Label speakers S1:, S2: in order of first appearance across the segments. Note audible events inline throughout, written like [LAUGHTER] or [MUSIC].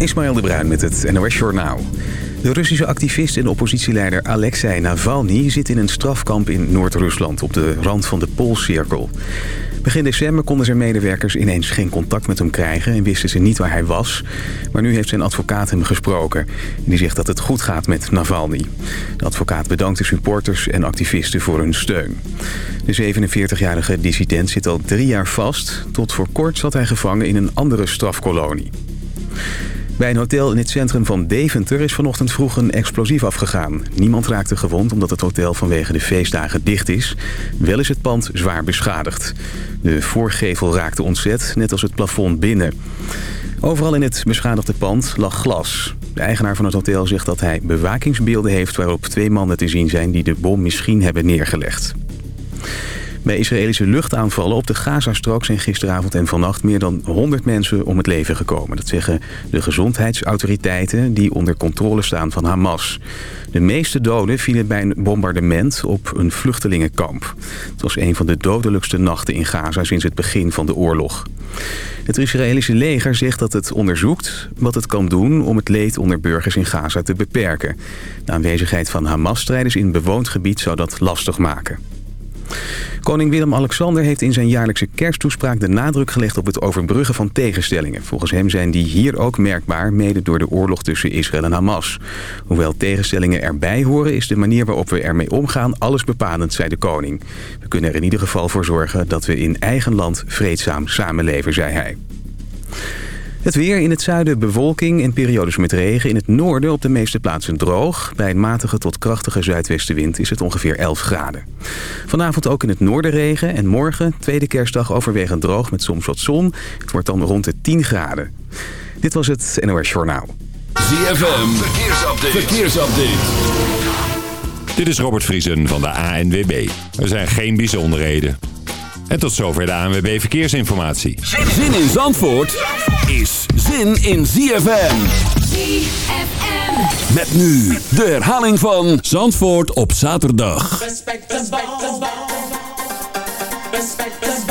S1: Ismaël de Bruin met het NOS Journaal. De Russische activist en oppositieleider Alexei Navalny zit in een strafkamp in Noord-Rusland op de rand van de Poolcirkel. Begin december konden zijn medewerkers ineens geen contact met hem krijgen en wisten ze niet waar hij was. Maar nu heeft zijn advocaat hem gesproken. Die zegt dat het goed gaat met Navalny. De advocaat bedankt de supporters en activisten voor hun steun. De 47-jarige dissident zit al drie jaar vast. Tot voor kort zat hij gevangen in een andere strafkolonie. Bij een hotel in het centrum van Deventer is vanochtend vroeg een explosief afgegaan. Niemand raakte gewond omdat het hotel vanwege de feestdagen dicht is. Wel is het pand zwaar beschadigd. De voorgevel raakte ontzet, net als het plafond binnen. Overal in het beschadigde pand lag glas. De eigenaar van het hotel zegt dat hij bewakingsbeelden heeft... waarop twee mannen te zien zijn die de bom misschien hebben neergelegd. Bij Israëlische luchtaanvallen op de Gazastrook zijn gisteravond en vannacht meer dan 100 mensen om het leven gekomen. Dat zeggen de gezondheidsautoriteiten die onder controle staan van Hamas. De meeste doden vielen bij een bombardement op een vluchtelingenkamp. Het was een van de dodelijkste nachten in Gaza sinds het begin van de oorlog. Het Israëlische leger zegt dat het onderzoekt wat het kan doen om het leed onder burgers in Gaza te beperken. De aanwezigheid van Hamas-strijders in bewoond gebied zou dat lastig maken. Koning Willem-Alexander heeft in zijn jaarlijkse kersttoespraak de nadruk gelegd op het overbruggen van tegenstellingen. Volgens hem zijn die hier ook merkbaar, mede door de oorlog tussen Israël en Hamas. Hoewel tegenstellingen erbij horen, is de manier waarop we ermee omgaan alles bepalend, zei de koning. We kunnen er in ieder geval voor zorgen dat we in eigen land vreedzaam samenleven, zei hij. Het weer in het zuiden bewolking en periodes met regen. In het noorden op de meeste plaatsen droog. Bij een matige tot krachtige zuidwestenwind is het ongeveer 11 graden. Vanavond ook in het noorden regen. En morgen, tweede kerstdag, overwegend droog met soms wat zon. Het wordt dan rond de 10 graden. Dit was het NOS Journaal.
S2: ZFM, verkeersupdate. verkeersupdate. Dit is Robert Vriesen van de ANWB. Er zijn geen bijzonderheden. En tot zover de ANWB Verkeersinformatie.
S3: Zin in Zandvoort is zin in ZFM.
S4: ZFM.
S3: Met nu de herhaling van Zandvoort op zaterdag.
S5: Respect. Respect ball. Respect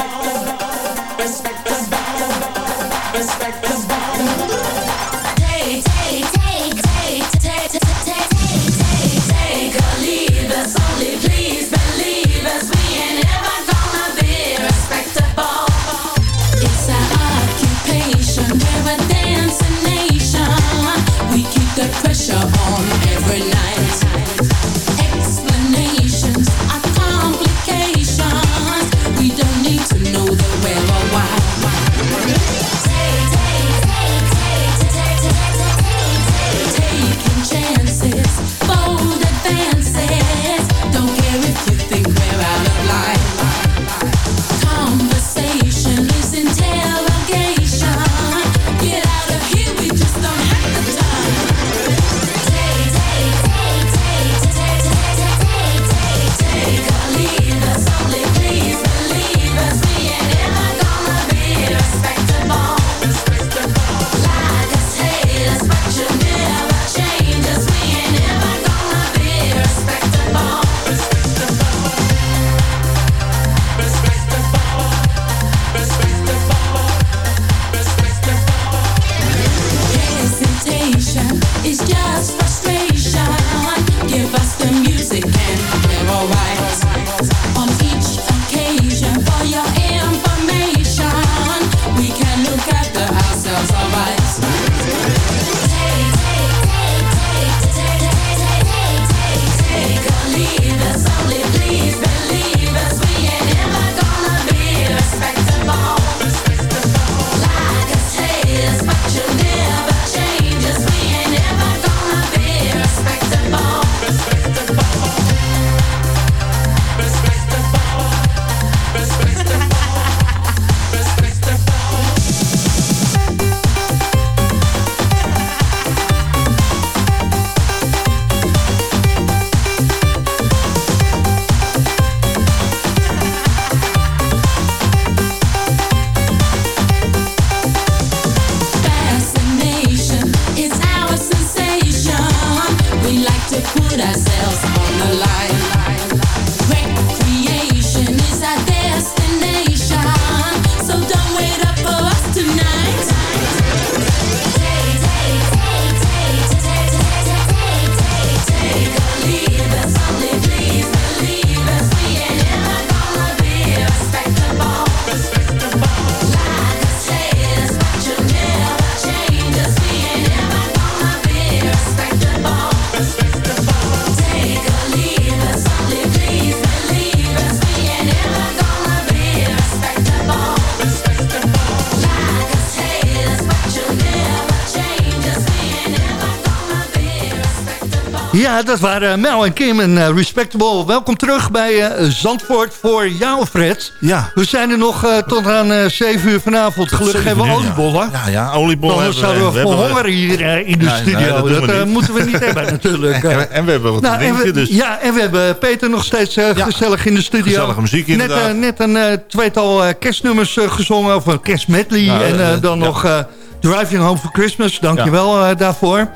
S6: Ja, dat waren Mel en Kim en eh, Respectable. Welkom terug bij eh, Zandvoort voor jou, Fred.
S7: Ja.
S6: We zijn er nog eh, tot aan eh 7 uur vanavond. Gelukkig hebben we oliebollen.
S7: Ja, ja, oliebollen.
S6: Anders
S7: hebben
S6: zouden we
S7: hebben
S6: verhongeren hier eh, in de
S7: Nee, nee,
S6: studio.
S7: dat we
S6: eh, moeten we niet hebben [LAUGHS] natuurlijk. Eh,
S7: En, en we hebben wat
S6: nou,
S7: drinken,
S6: we,
S7: dus
S6: Ja, en we hebben Peter nog steeds eh,
S7: Ja.
S6: gezellig in de studio.
S7: Gezellige muziek,
S6: net,
S7: inderdaad.
S6: eh, net een eh, tweetal eh, kerstnummers eh, gezongen, of een kerstmedley.
S7: Ja,
S6: en eh,
S7: eh,
S6: dan
S7: ja.
S6: nog eh, Driving Home for Christmas. Dankjewel eh daarvoor.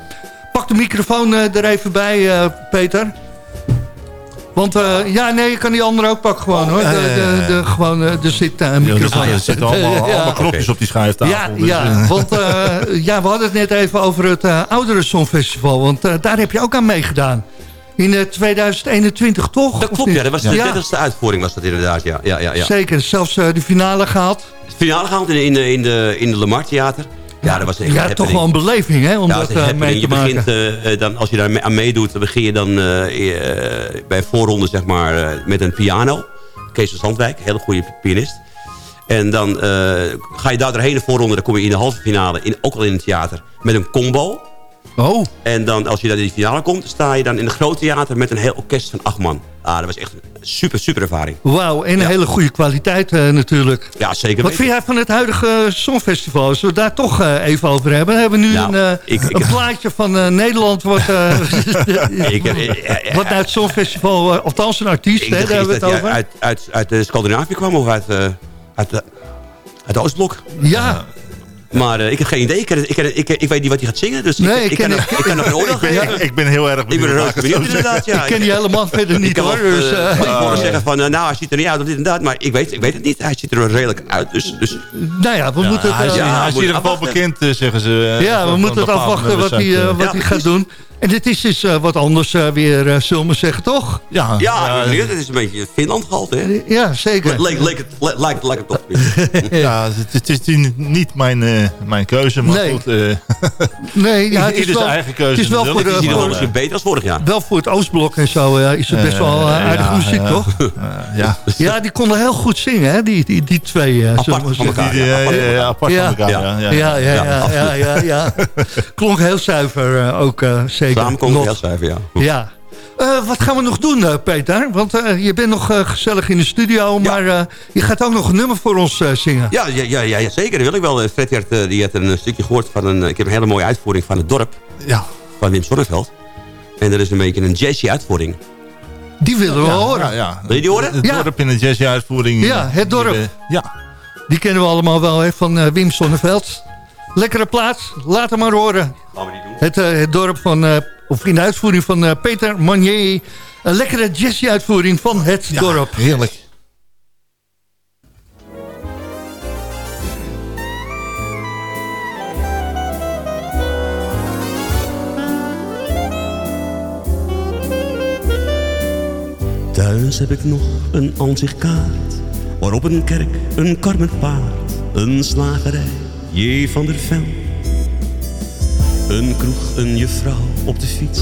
S6: Pak de microfoon eh, er even bij, eh, Peter. Want eh, ja, nee, je kan die andere ook pakken gewoon hoor. De, de, gewoon, eh, er zit
S7: Ja, dus,
S6: microfoon.
S7: er zitten [LAUGHS] allemaal,
S6: Ja.
S7: allemaal knopjes op die schuiftafel.
S6: Ja,
S7: dus,
S6: ja, want eh, [LAUGHS] ja, we hadden het net even over het uh, Oudere Songfestival. Want daar heb je ook aan meegedaan. In eh, 2021 toch?
S8: Dat klopt, ja. Dat was de
S6: Ja,
S8: 30ste uitvoering was dat inderdaad, ja. ja, ja, ja.
S6: Zeker, zelfs eh, de finale gehaald.
S8: De finale gehaald in, in, de- in, de, in de Lamar Theater. Ja, dat was echt
S6: Ja, toch wel een beleving hè, om
S8: Ja,
S6: dat
S8: een
S6: mee te
S8: Je
S6: maken.
S8: begint, eh, eh, dan, als je daar aan meedoet, dan begin je dan eh, bij voorronde zeg maar, met een piano. Kees van Zandwijk, hele goede pianist. En dan ga je daar doorheen de voorronde, dan kom je in de halve finale, in, ook al in het theater, met een combo.
S6: Oh,
S8: En dan, als je dan in de finale komt, sta je dan in een groot theater met een heel orkest van acht man. Ah, dat was echt een super, super ervaring.
S6: wauw. En een hele goede kwaliteit eh, natuurlijk.
S8: Ja, zeker
S6: Wat vind jij van het huidige Songfestival? Als we het daar toch eh, even over hebben. We hebben nu
S8: Nou,
S6: een, eh,
S8: ik-
S6: een plaatje van eh, Nederland... Wat, eh, [LAUGHS] [LAUGHS]
S8: Ik, eh, eh, eh,
S6: wat naar het Songfestival... eh, althans een artiest, hè, daar hebben we het over.
S8: uit, uit, uit Scandinavië kwam of uit, eh, uit, uit de Oostblok.
S6: Ja,
S8: Maar eh, ik heb geen idee. Ik, ken- ik, ken- ik, ik weet niet wat hij gaat zingen. Dus
S6: Nee,
S8: ik,
S6: ik
S8: ik,
S6: ken-
S8: kan, nog- [LAUGHS] ik kan nog een oordeel
S7: ik, ben,
S8: geven.
S7: ik, ik ben heel erg
S8: Ik ben
S7: benieuwd.
S8: er
S7: ik het
S8: benieuwd
S7: zo zeggen.
S8: inderdaad. Ja.
S6: ik ken die helemaal verder
S8: Ik
S6: niet hoor. Dus,
S8: eh,
S6: eh,
S8: van tevoren zeggen van, eh, nou, hij ziet er niet uit of dit en dat. Maar ik weet, ik weet het niet. Hij ziet er redelijk uit. Dus, dus
S6: nou ja, we moeten
S7: hij
S6: het... eh,
S7: hij in ieder geval bekend, eh, zeggen ze. eh,
S6: Ja, we moeten het afwachten wat hij, eh, gaat doen. En dit is dus eh, wat anders eh, weer, eh, zullen we zeggen, toch?
S7: Ja,
S8: ja, het. Het is een beetje Finland gehaald, hè?
S6: Ja, zeker.
S8: Leek, leek het, le- lijkt, lijkt het toch [LAUGHS]
S7: ja, het, het is niet mijn, eh, mijn keuze, maar
S6: Nee.
S7: goed. eh, [LAUGHS]
S6: Nee, ja, het is wel,
S7: zijn eigen keuze
S6: het is wel voor, de,
S8: Het beter als vorig jaar.
S6: wel voor het Oostblok en zo eh, is het best wel aardige
S7: ja,
S6: muziek,
S7: ja.
S6: toch?
S7: ja.
S6: Ja, die konden heel goed zingen, hè, die, die, die twee. eh, zullen we
S8: van
S6: zeggen.
S8: elkaar.
S7: Die,
S8: ja, apart van
S7: ja,
S8: elkaar.
S7: apart
S6: Ja.
S7: van elkaar.
S8: Ja.
S7: Ja,
S6: Ja, ja, ja, ja, ja, ja. Klonk heel zuiver eh, ook, eh, zeker.
S8: Samen komen we
S6: Nog.
S8: heel cijfer, ja.
S6: Ja. Eh, wat gaan we nog doen, eh, Peter? Want eh, je bent nog gezellig in de studio, maar eh, je gaat ook nog een nummer voor ons eh, zingen.
S8: Ja, ja, ja, ja, ja, zeker. Dat wil ik wel. Fred die had, die had een stukje gehoord van een... Ik heb een hele mooie uitvoering van het dorp.
S7: ja.
S8: Van Wim Sonneveld. En dat is een beetje een jazzy uitvoering.
S6: Die willen we
S7: Ja,
S6: horen.
S7: ja, ja.
S8: Wil je die horen?
S7: Het
S6: Ja.
S7: dorp in de jazzy-uitvoering.
S6: Ja, het dorp.
S7: Die, Ja,
S6: Die kennen we allemaal wel, hè, van eh, Wim Sonneveld. Lekkere plaats, laat hem maar horen.
S8: Gaan we doen?
S6: Het, eh, het dorp van, eh, of in de uitvoering van eh, Peter Manier. Een lekkere jazzy-uitvoering van het
S7: ja,
S6: dorp.
S7: heerlijk.
S8: Thuis heb ik nog een ansichtkaart. Waarop een kerk, een kar met paard. Een slagerij, J. van der Vel. Een kroeg, een juffrouw op de fiets.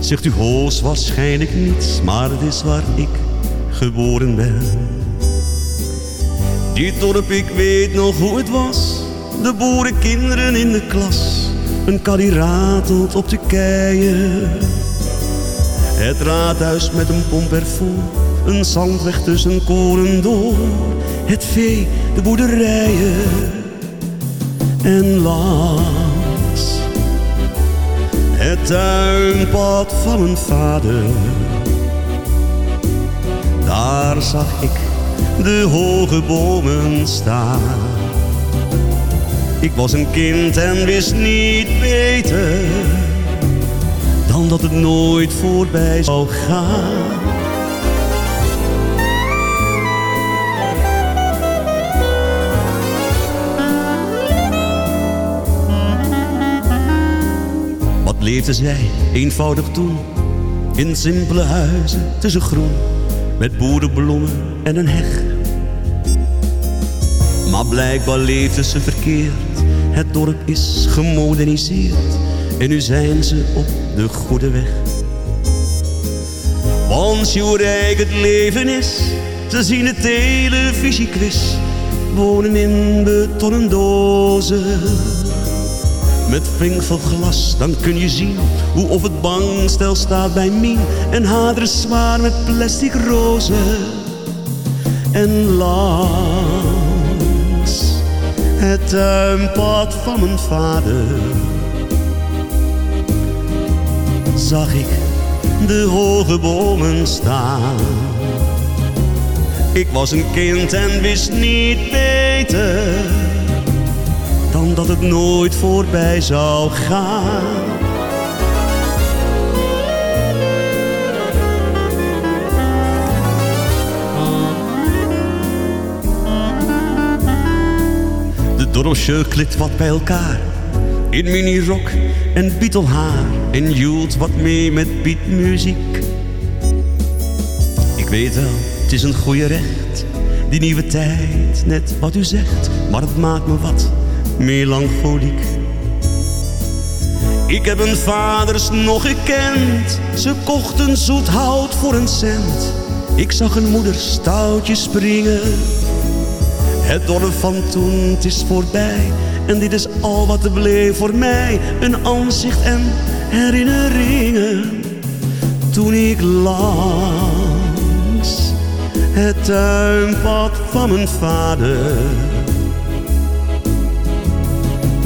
S8: Zegt u hoos waarschijnlijk niets. Maar het is waar ik geboren ben. Dit dorp, ik weet nog hoe het was. De boerenkinderen in de klas. Een kar die ratelt op de keien. Het raadhuis met een pomp ervoor, een zandweg tussen koren door. Het vee, de boerderijen en langs. Het tuinpad van mijn vader. Daar zag ik de hoge bomen staan. Ik was een kind en wist niet beter dan dat het nooit voorbij zou gaan. Leefden zij eenvoudig toen, in simpele huizen tussen groen, met boerenbloemen en een heg. Maar blijkbaar leefden ze verkeerd, het dorp is gemoderniseerd en nu zijn ze op de goede weg. Want hoe rijk het leven is, te zien de televisiequiz, wonen in betonnen dozen. Met flink veel glas. Dan kun je zien hoe of het bankstel staat bij Mien. En haderen zwaar met plastic rozen. En langs het tuinpad van mijn vader zag ik de hoge bomen staan. Ik was een kind en wist niet beter dat het nooit voorbij zou gaan. De dorpsje klikt wat bij elkaar. In minirok en bietelhaar. En joelt wat mee met beatmuziek. Ik weet wel, het is een goede recht. Die nieuwe tijd, net wat u zegt. Maar het maakt me wat melancholiek. Ik heb een vaders nog gekend. Ze kochten zoet hout voor een cent. Ik zag een moeder stoutjes springen. Het dorp van toen, het is voorbij. En dit is al wat er bleef voor mij. Een aanzicht en herinneringen. Toen ik langs het tuinpad van mijn vader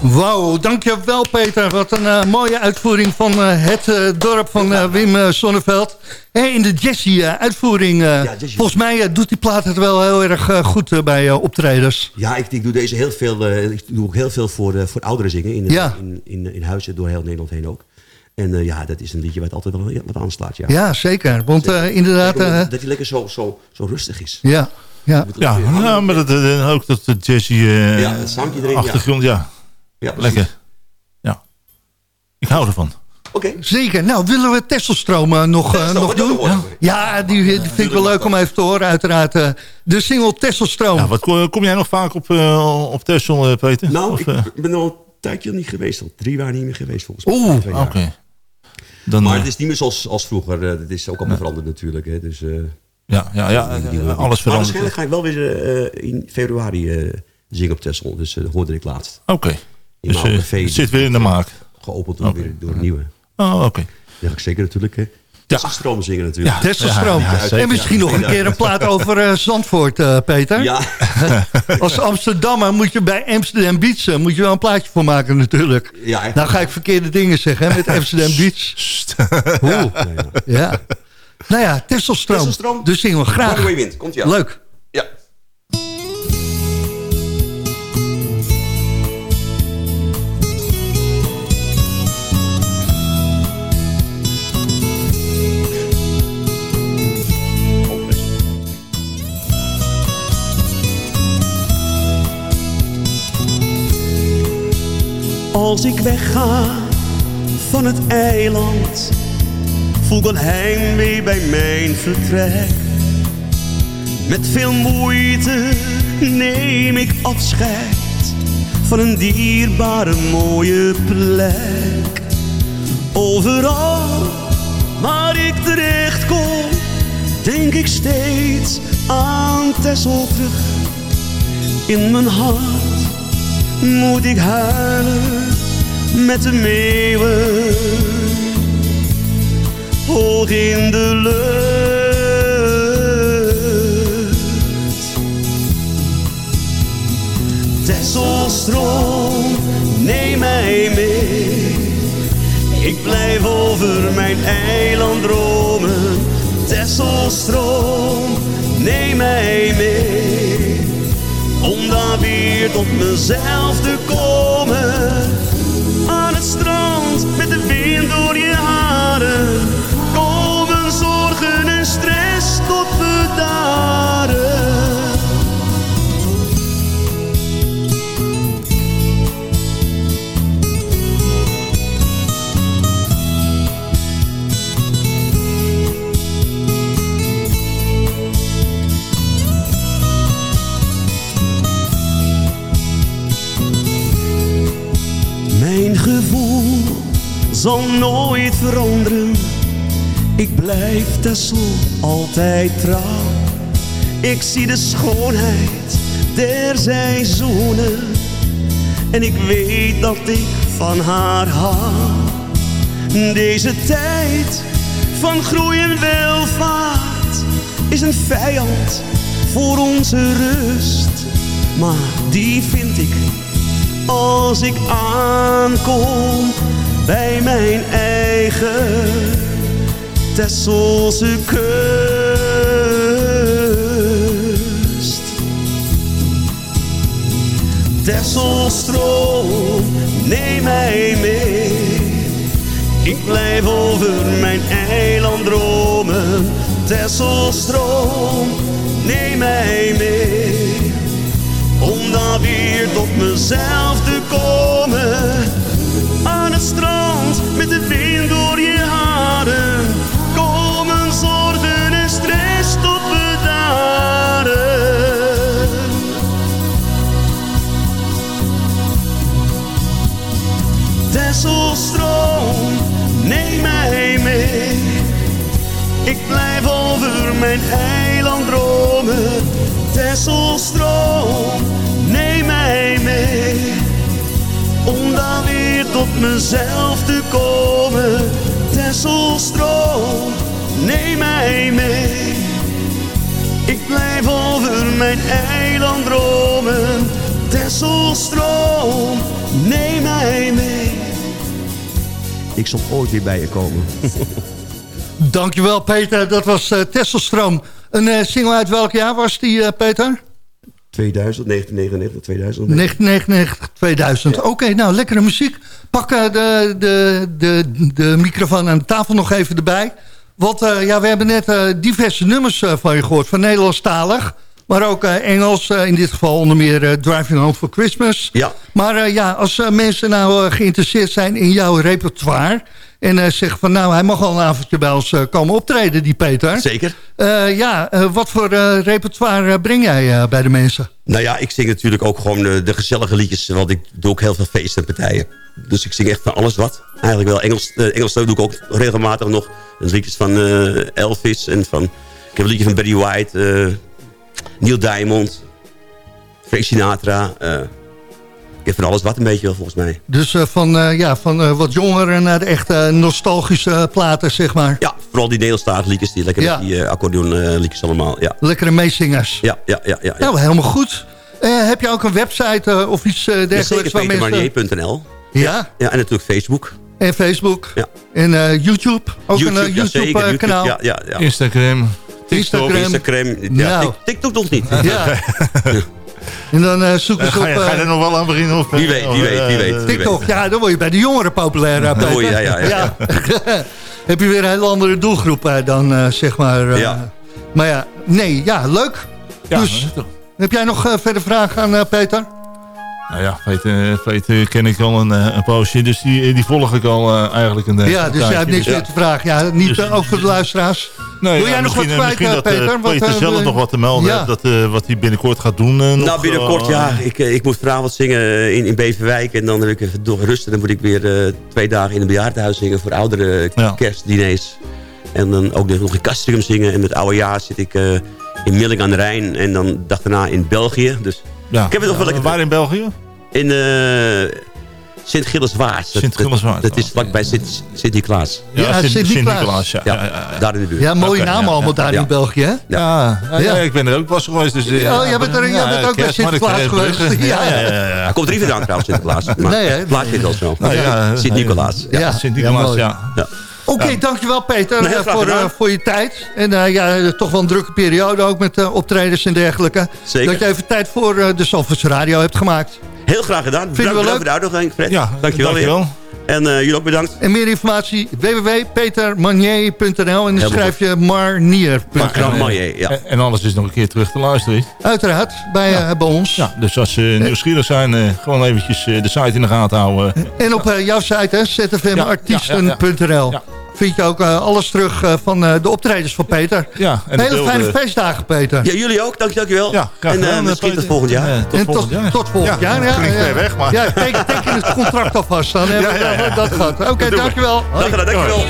S6: Wauw, dankjewel Peter. Wat een eh, mooie uitvoering van eh, het eh, dorp van Wim Sonneveld. Hey, in de.
S9: Jessie.
S6: volgens mij doet die plaat het wel heel erg goed bij optredens.
S9: Ja, ik, ik doe deze heel veel. eh, ik doe ook heel veel voor, voor ouderen zingen. In,
S6: Ja.
S9: in, in, in huizen door heel Nederland heen ook. En eh, ja, dat is een liedje wat altijd wel wat aanslaat. Ja,
S6: Ja, zeker. Want eh, inderdaad... Eh,
S9: dat hij lekker zo, zo, zo rustig is.
S6: ja, ja.
S7: Ja, ja maar dat, ook dat de jazzy
S9: Ja, het zangje erin, ja.
S7: achtergrond, ja.
S9: Ja.
S7: Lekker. Ja. Ik hou ervan.
S9: Oké.
S6: Zeker. Nou, willen we Tesselstroom eh, nog, eh, nog doen? Ja, die, die vind ik wel leuk om even te horen. Uiteraard eh, de single Tesselstroom.
S7: Ja, wat, kom jij nog vaak op, op Texel, eh, Peter?
S9: Nou,
S7: Of,
S9: ik ben al een tijdje niet geweest. Al drie jaar niet meer geweest volgens mij.
S6: Oeh,
S7: Oké.
S9: Maar het is niet meer zoals als vroeger. Het is ook allemaal veranderd natuurlijk. Hè. Dus, eh,
S7: ja, ja, ja, alles
S9: Maar
S7: verandert.
S9: waarschijnlijk ga ik wel weer eh, in februari eh, zingen op Texel. Dus dat hoorde ik laatst.
S7: Oké. Dus
S9: oude
S7: eh, het zit weer in de maak.
S9: Geopend door, weer, door een nieuwe.
S7: Oh, oké.
S9: Ja, ga ik zeker natuurlijk. Hè. Tesselstroom zingen natuurlijk.
S6: Tesselstroom.
S7: Ja, ja, zeker.
S6: en misschien nog een keer een plaat over eh, Zandvoort, eh, Peter.
S9: Ja, [LAUGHS]
S6: Als Amsterdammer moet je bij Amsterdam Beach moet je wel een plaatje voor maken natuurlijk.
S9: ja, echt.
S6: Nou ga ik verkeerde dingen zeggen hè, met Amsterdam [LAUGHS] Beach. Oeh,
S9: Ja, ja.
S6: ja. Nou ja, Tesselstroom.
S9: Tesselstroom.
S6: Dus zingen we graag.
S9: Wind, komt ja.
S6: Leuk.
S9: Als ik wegga van het eiland, voel een heimwee bij mijn vertrek. Met veel moeite neem ik afscheid van een dierbare mooie plek. Overal waar ik terecht kom, denk ik steeds aan Texel terug. In mijn hart moet ik huilen met de meeuwen hoog in de lucht. Tesselstroom, neem mij mee. Ik blijf over mijn eiland dromen. Tesselstroom, neem mij mee. Tot mezelf te komen.
S8: Zal nooit veranderen. Ik blijf Tessel altijd trouw. Ik zie de schoonheid der seizoenen. En ik weet dat ik van haar hou. Deze tijd van groei en welvaart is een vijand voor onze rust. Maar die vind ik als ik aankom bij mijn eigen Tesselse kust. Tesselstroom, neem mij mee. Ik blijf over mijn eiland dromen. Tesselstroom, neem mij mee. Om dan weer tot mezelf te komen. Aan het strand de wind door je haren. Komen zorgen en stress tot bedaren. Tesselstroom, neem mij mee. Ik blijf over mijn eiland dromen. Tesselstroom, tot mezelf te komen. Tesselstroom, neem mij mee. Ik blijf over mijn eiland dromen. Tesselstroom, neem mij mee. Ik zal ooit weer bij je komen. [LAUGHS]
S6: Dankjewel Peter, dat was uh, Tesselstroom. Een uh, single uit welk jaar was die uh, Peter?
S8: 2000, 1999, 2000.
S6: 1999, 2000. Oké, nou lekkere muziek. Pak de, de, de, de microfoon aan de tafel nog even erbij. Want ja, we hebben net diverse nummers van je gehoord. Van Nederlandstalig. Maar ook Engels, in dit geval onder meer Driving Home for Christmas.
S8: Ja.
S6: Maar ja, als mensen nou geïnteresseerd zijn in jouw repertoire... En uh, zegt van nou, hij mag al een avondje bij ons uh, komen optreden, die Peter.
S8: Zeker.
S6: Uh, ja, wat voor repertoire breng jij bij de mensen?
S8: Nou ja, ik zing natuurlijk ook gewoon de gezellige liedjes. Want ik doe ook heel veel feesten en partijen. Dus ik zing echt van alles wat. Eigenlijk wel. Engels, Engels doe ik ook regelmatig nog. Liedjes van Elvis en van... Ik heb een liedje van Barry White, Neil Diamond, Frank Sinatra... Ik heb van alles wat een beetje wel, volgens mij.
S6: Dus uh, van, uh, ja, van uh, wat jongeren naar de echte nostalgische platen, zeg maar.
S8: Ja, vooral die Nederlandstalige liedjes, die lekker ja. die accordeon liedjes allemaal. Ja.
S6: Lekkere meezingers.
S8: Ja, ja, ja. ja, ja.
S6: Nou, helemaal goed. heb je ook een website of iets dergelijks?
S8: Ja, zeker, petermanier.nl.
S6: Ja?
S8: Ja, en natuurlijk Facebook.
S6: En Facebook.
S8: Ja.
S6: En YouTube. Ook
S8: YouTube,
S6: een YouTube-kanaal.
S8: YouTube, ja, ja, ja.
S7: Instagram.
S6: TikTok.
S8: Instagram. Ja,
S6: Nou.
S8: TikTok nog niet. [LAUGHS]
S6: Ja. [LAUGHS] En dan uh, zoeken ze
S7: ga,
S6: op...
S7: je, ga je er nog wel aan beginnen? Of,
S8: wie weet, wie weet, wie weet.
S6: TikTok, ja, dan word je bij de jongeren populair, uh, Peter.
S8: Oh, ja, ja, ja.
S6: ja. [LAUGHS] Heb je weer een hele andere doelgroep uh, dan, uh, zeg maar.
S8: ja.
S6: Maar ja, nee, ja, leuk.
S7: Ja,
S6: dus, heb jij nog uh, verder vragen aan uh, Peter?
S7: Nou ja, Peter, Peter ken ik al een, een poosje, dus die, die volg ik al uh, eigenlijk een
S6: Ja, dus jij hebt niks meer te vragen. Ja, niet dus, ook voor de luisteraars.
S7: Nee,
S6: Wil jij
S7: ja,
S6: nog wat kwijt,
S7: misschien dat,
S6: Peter?
S7: Uh, Peter
S6: wat,
S7: zelf
S6: uh,
S7: nog wat te melden
S6: ja.
S7: heeft, dat, uh, wat hij binnenkort gaat doen.
S8: nou,
S7: nog,
S8: binnenkort, ja. Ik, ik moet vanavond zingen in, in Beverwijk. En dan heb ik even door rust. En dan moet ik weer twee dagen in een bejaardenhuis zingen voor oudere
S7: ja.
S8: kerstdiners. En dan ook nog in Castrium zingen. En met oude jaar zit ik in Milling aan de Rijn. En dan dag daarna in België. Dus
S7: ja.
S8: ik heb het nog wel lekker.
S7: Waar in België?
S8: In Sint-Gilles-Waard.
S7: Sint-Gilles-Waard.
S8: Dat, dat is vlakbij Sint-Nicolaas.
S6: Ja, ja Sint-Nicolaas.
S8: Sint ja. Ja, ja, daar in de buurt.
S6: Ja, mooie okay, naam allemaal daar in België, hè?
S7: Ja, ja, ik ben er ook pas geweest. Dus,
S6: oh, jij bent, er, jij bent ook bij Sinterklaas geweest.
S8: Ja, ja, ja. Hij komt er niet vandaan trouwens. Maar nee, hè? Plaatje het al zo. Sint-Nicolaas.
S7: Ja, Sint-Nicolaas, ja.
S6: Oké, okay, dankjewel Peter
S8: nee,
S6: voor, uh, voor je tijd. En uh, ja, toch wel een drukke periode ook met uh, optredens en dergelijke.
S8: Zeker.
S6: Dat je even tijd voor de Zalvoorts Radio hebt gemaakt.
S8: Heel graag gedaan.
S6: Vind
S8: bedankt
S6: leuk?
S8: voor de uitnodiging, Fred.
S7: Ja,
S8: dankjewel.
S7: dankjewel.
S8: Weer. En jullie ook bedankt.
S6: En meer informatie www.petermanier.nl en dan schrijf je marnier.nl.
S8: Marnier, ja.
S7: En, en, alles is nog een keer terug te luisteren.
S6: Uiteraard, bij, ja. bij ons.
S7: Ja, dus als ze nieuwsgierig zijn, gewoon eventjes de site in de gaten houden.
S6: En op jouw site, zfmartiesten.nl vind je ook eh, alles terug eh, van eh, de optredens van Peter.
S7: Ja, en
S6: Hele fijne feestdagen, Peter.
S5: Ja, jullie ook, dank, dankjewel.
S7: Ja,
S5: en
S7: uh,
S5: misschien tot volgend jaar.
S7: Tot, volgend jaar.
S6: tot volgend jaar, ja.
S7: Klinkt ver weg, maar...
S6: Ja, teken, teken het contract alvast. Dan [LAUGHS] hebben we dat gehad. Oké, dankjewel.
S5: Dank dankjewel.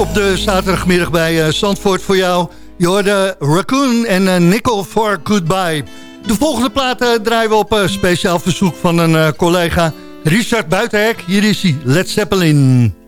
S10: op de zaterdagmiddag bij eh, Zandvoort voor jou. Je hoorde Raccoon en eh, Nickel for Goodbye. De volgende platen eh, draaien we op speciaal verzoek van een collega Richard Buitenhek. Hier is hij, Led Zeppelin.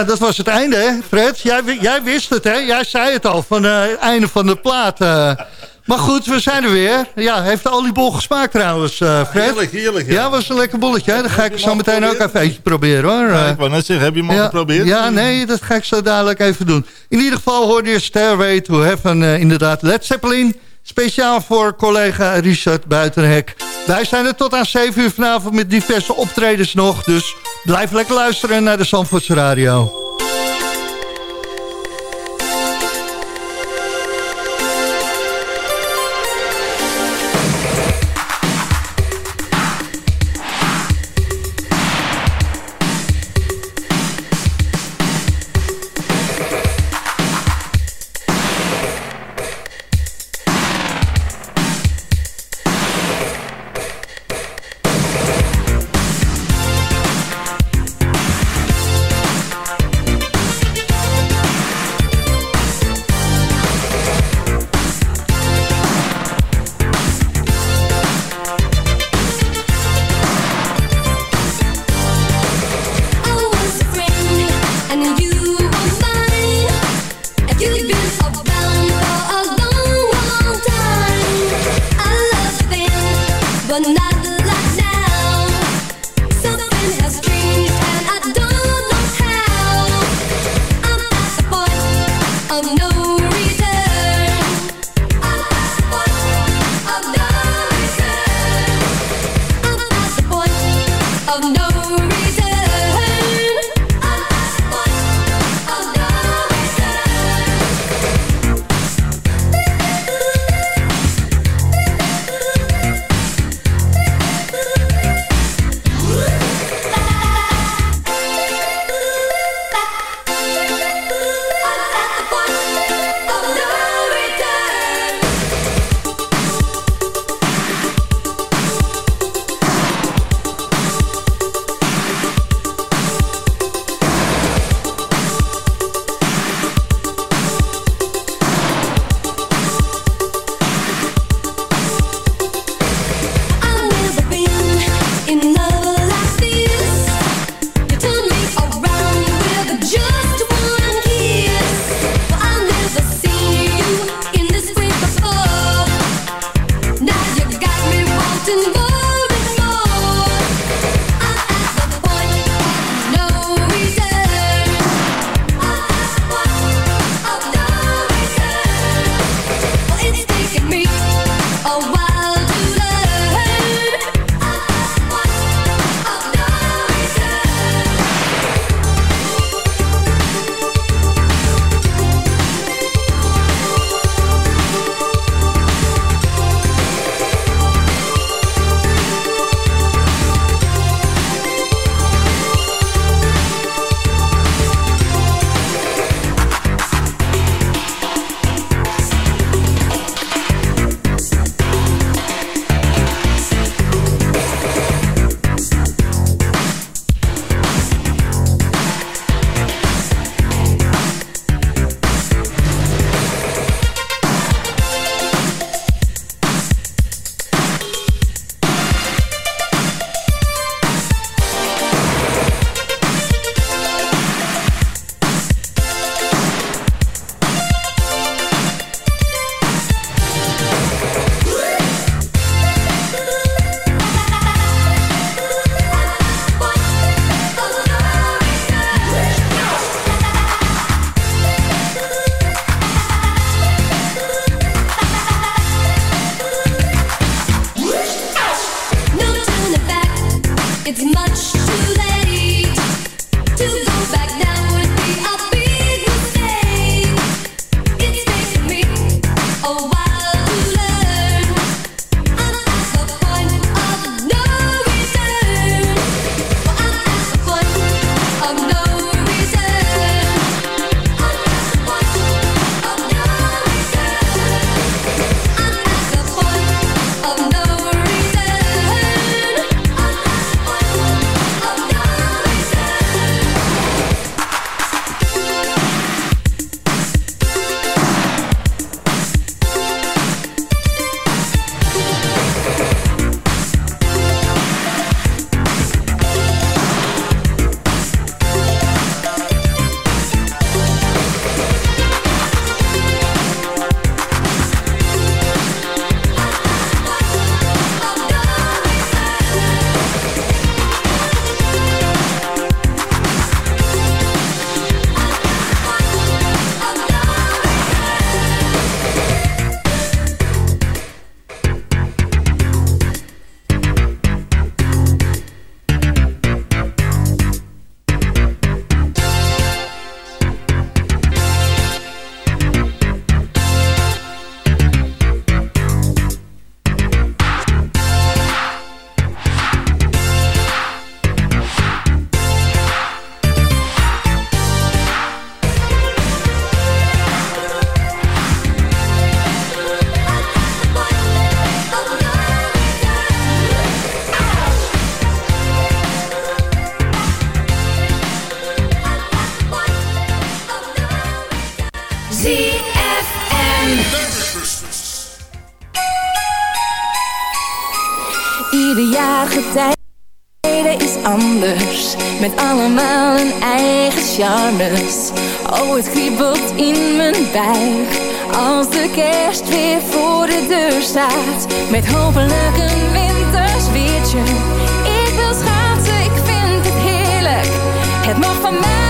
S6: Ja, dat was het einde, hè, Fred? Jij, jij wist het, hè? Jij zei het al, van eh, het einde van de plaat. eh. Maar goed, we zijn er weer. Ja, heeft de oliebol gesmaakt trouwens, eh, Fred?
S7: Heerlijk, heerlijk.
S6: Ja, was een lekker bolletje. Hè? Dan ga ik zo meteen ook even eentje proberen, hoor.
S7: Ja,
S6: Eh,
S7: ik wou net zeggen, heb je hem al
S6: ja,
S7: geprobeerd?
S6: Ja, nee, dat ga ik zo dadelijk even doen. In ieder geval hoorde je Stairway to Heaven, eh, inderdaad, Led Zeppelin. Speciaal voor collega Richard Buitenhek. Wij zijn er tot aan 7 uur vanavond met diverse optredens nog. Dus blijf lekker luisteren naar de Zandvoortse Radio.
S11: Charmes. Oh, het kriebelt in mijn buik. Als de kerst weer voor de deur staat. Met hopelijk een winters weertje. Ik wil schaatsen, ik vind het heerlijk. Het mag van mij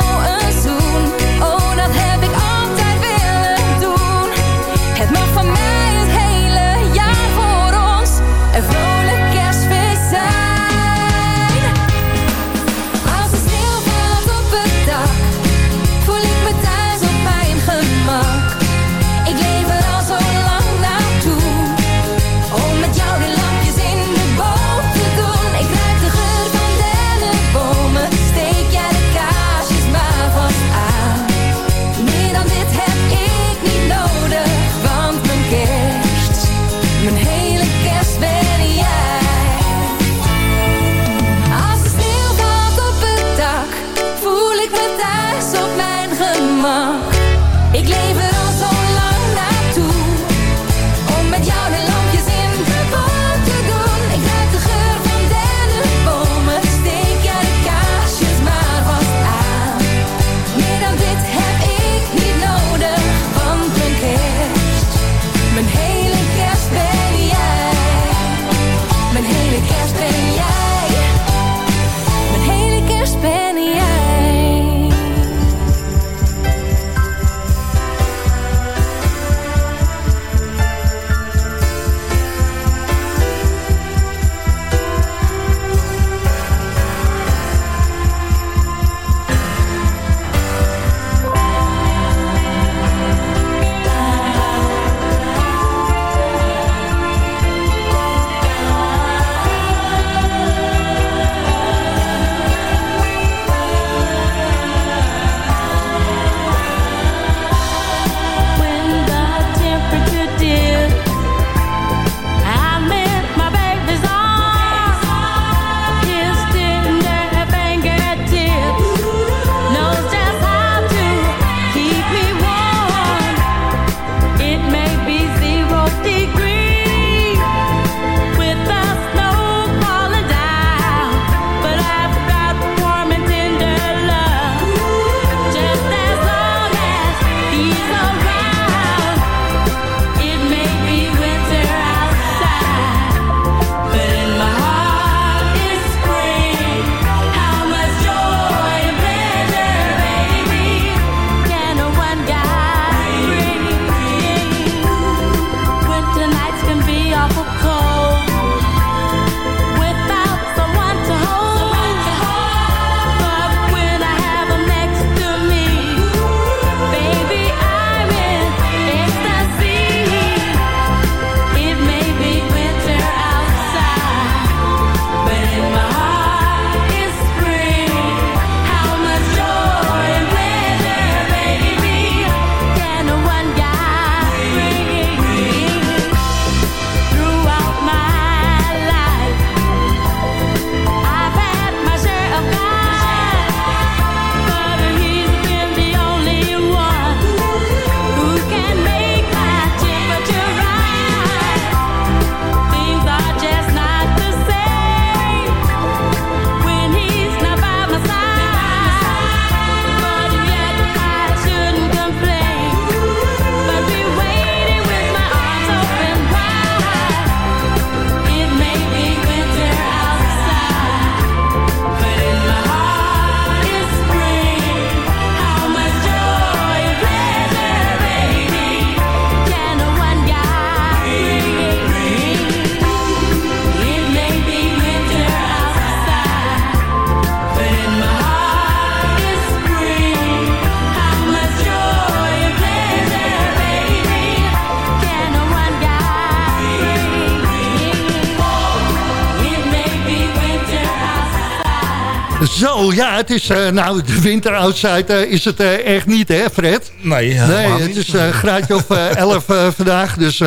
S5: het
S4: is
S6: eh, nou de winter outside eh, is het eh, echt niet, hè Fred?
S7: Nee,
S6: nee het is een graadje of [LAUGHS] 11 vandaag. Dus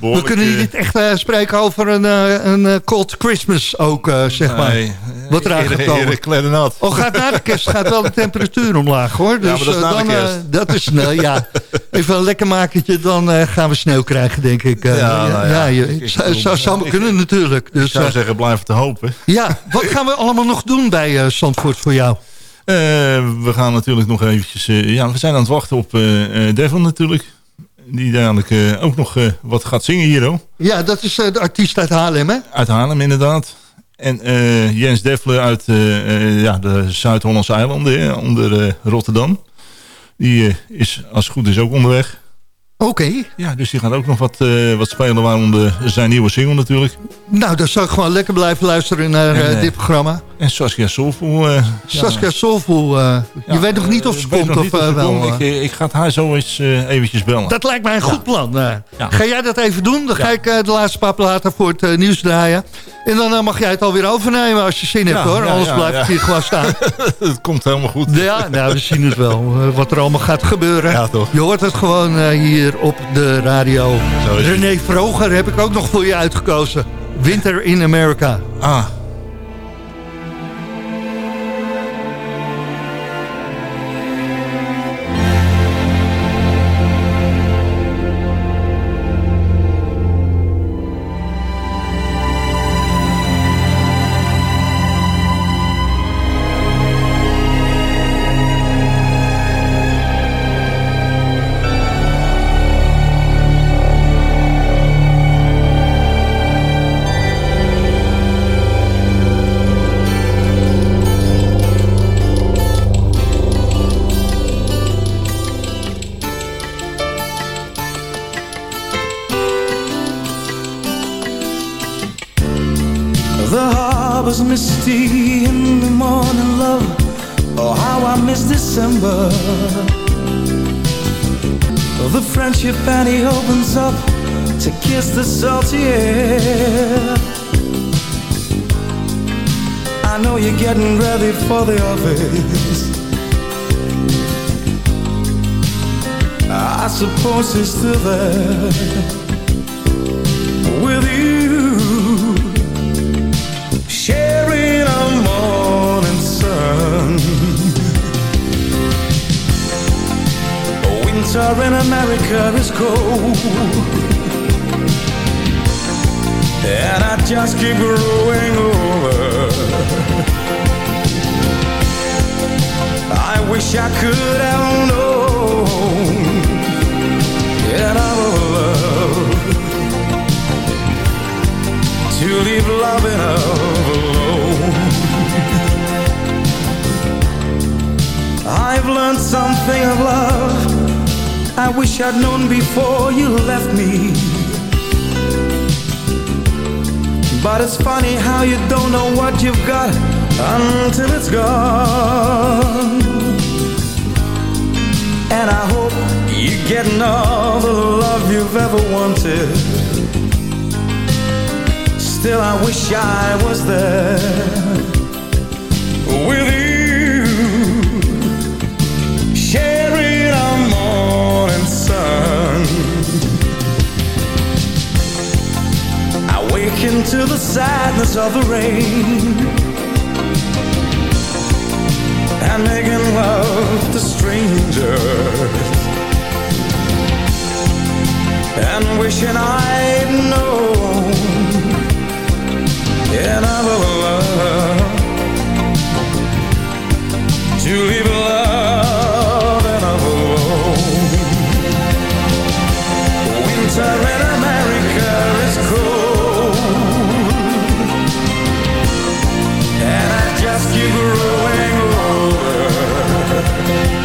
S6: we kunnen niet echt spreken over een, een cold Christmas ook, zeg maar.
S7: Nee.
S6: Wat eraan gaat komen. Oh, gaat na de kerst gaat wel de temperatuur omlaag, hoor. Dus, ja,
S7: maar dus, dat is na
S6: dat is, ja, [LAUGHS] even een lekker makertje, dan eh, gaan we sneeuw krijgen, denk ik. Uh,
S7: ja, nou ja,
S6: zou, kunnen natuurlijk. Dus, ik
S7: zou
S6: eh.
S7: zeggen, blijf te hopen.
S6: Ja, wat gaan we allemaal nog doen bij Zandvoort voor jou?
S7: we gaan natuurlijk nog eventjes... ja, we zijn aan het wachten op Devon natuurlijk die dadelijk ook nog wat gaat zingen hier. Hoor.
S6: Ja, dat is de artiest uit Haarlem, hè?
S7: Uit Haarlem, inderdaad. En Jens Defler uit ja, de Zuid-Hollandse eilanden, onder Rotterdam. Die eh, is als het goed is ook onderweg.
S6: Oké.
S7: Ja, dus die gaat ook nog wat, eh, wat spelen, waaronder zijn nieuwe single natuurlijk.
S6: Nou, dan zou ik gewoon lekker blijven luisteren naar
S7: En,
S6: eh,
S7: eh,
S6: dit programma.
S7: En Saskia Soulful. eh,
S6: Saskia
S7: ja.
S6: Soulful, je weet nog niet of ze komt of wel.
S7: Ik, ik ga het haar zo eens eventjes bellen.
S6: Dat lijkt mij een goed plan. Ga jij dat even doen? Dan ga ik de laatste paar platen voor het nieuws draaien. En dan mag jij het alweer overnemen als je zin hebt hoor. Anders blijft het hier gewoon staan. [LAUGHS]
S7: Het komt helemaal goed.
S6: Ja, nou we zien het wel. wat er allemaal gaat gebeuren.
S7: Ja, toch.
S6: Je hoort het gewoon eh, hier op de radio. René Vroger heb ik ook nog voor je uitgekozen. Winter in America.
S7: Ah,
S12: he's still there with you sharing a morning sun. Winter in America is cold, and I just keep growing older. I wish I could have known that I love to leave loving alone. I've learned something of love I wish I'd known before you left me. But it's funny how you don't know what you've got until it's gone. And I hope you're getting all the love you've ever wanted. Still, I wish I was there with you, sharing a morning sun. I wake into the sadness of the rain and making love to strangers and wishing I'd known another love to leave love and alone. Winter in America is cold, and I just keep growing older.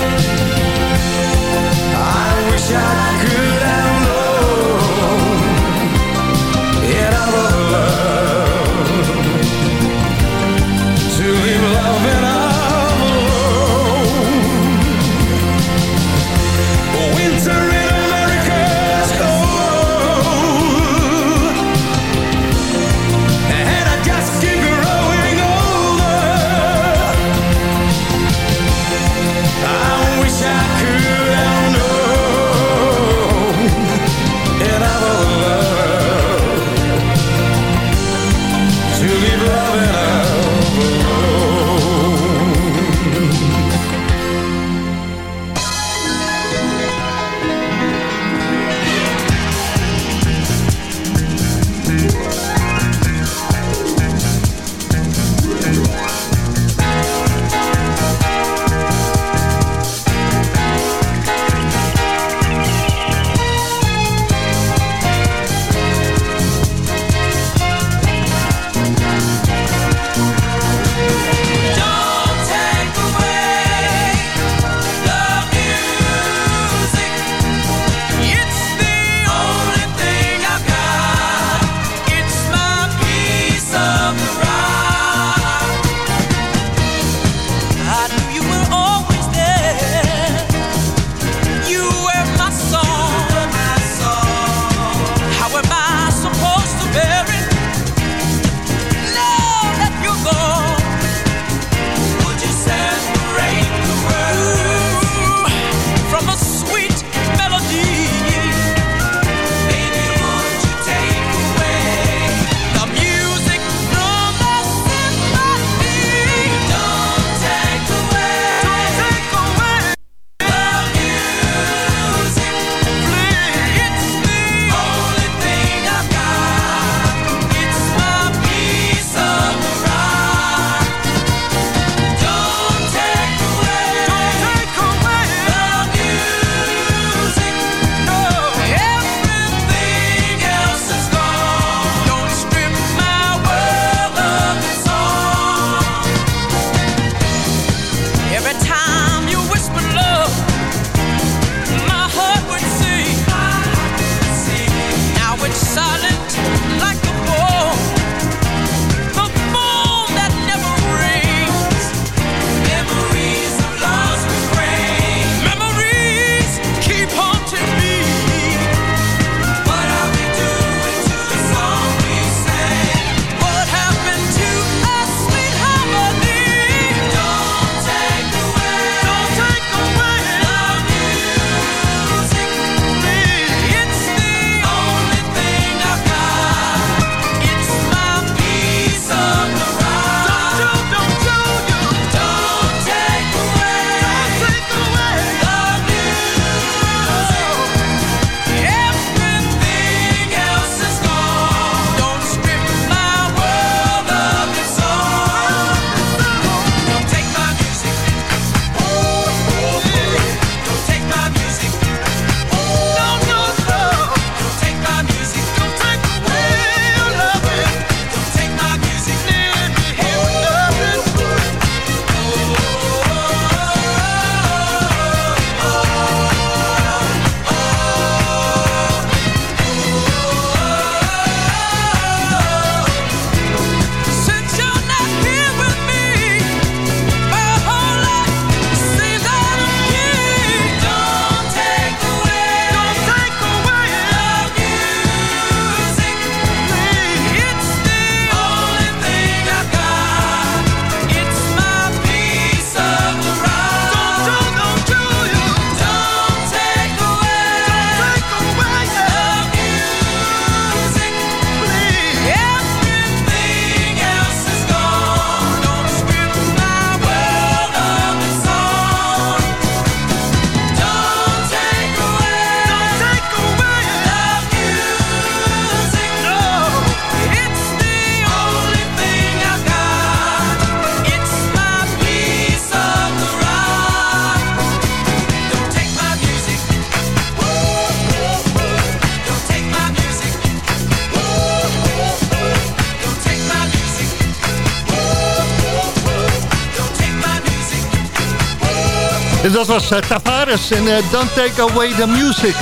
S6: Dat was uh, Tavares en uh, Don't Take Away the Music.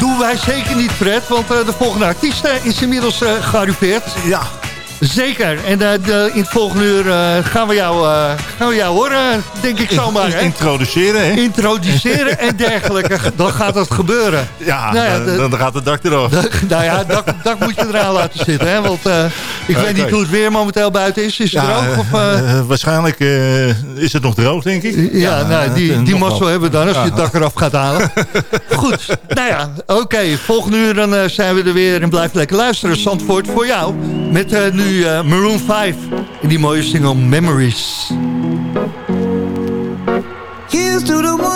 S6: Doen wij zeker niet, Fred, want uh, de volgende artiest is inmiddels gearriveerd.
S7: Ja,
S6: Zeker. En uh, de, in het volgende uur uh, gaan, we jou, uh, gaan we jou horen, denk ik zomaar. Hè?
S7: Introduceren, hè?
S6: Introduceren en [LAUGHS] dergelijke. Dan gaat dat gebeuren.
S7: Ja, nou ja dan gaat het dak eraf. [LAUGHS]
S6: Nou ja, dak, dak moet je eraan laten zitten. Hè? Want ik weet niet hoe het weer momenteel buiten is. Is het ja, droog? Of,
S7: waarschijnlijk is het nog droog, denk ik.
S6: Ja, ja nou, die, die mazzel hebben we dan als je het dak eraf gaat halen. [LAUGHS] Goed, nou ja, oké. Okay. Volgende uur dan zijn we er weer en blijf lekker luisteren. Zandvoort voor jou. Met nu nu uh, Maroon 5 in die mooie single Memories.
S13: Here's to the got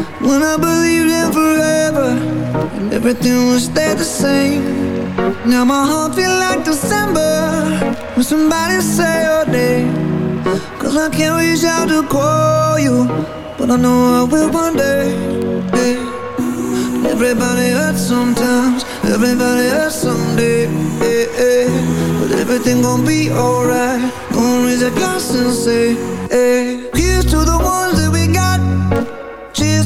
S13: When I believed in forever And everything would stay the same Now my heart feel like December When somebody say your name Cause I can't reach out to call you But I know I will one day hey. Everybody hurts sometimes Everybody hurts someday hey, hey. But everything gon' be alright Gonna raise a glass and say hey. Here's to the ones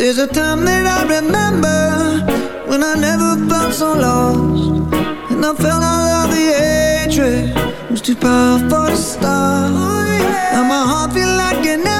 S13: There's a time that I remember When I never felt so lost And I felt all of the hatred Was too powerful to stop. Oh, now my heart feel like an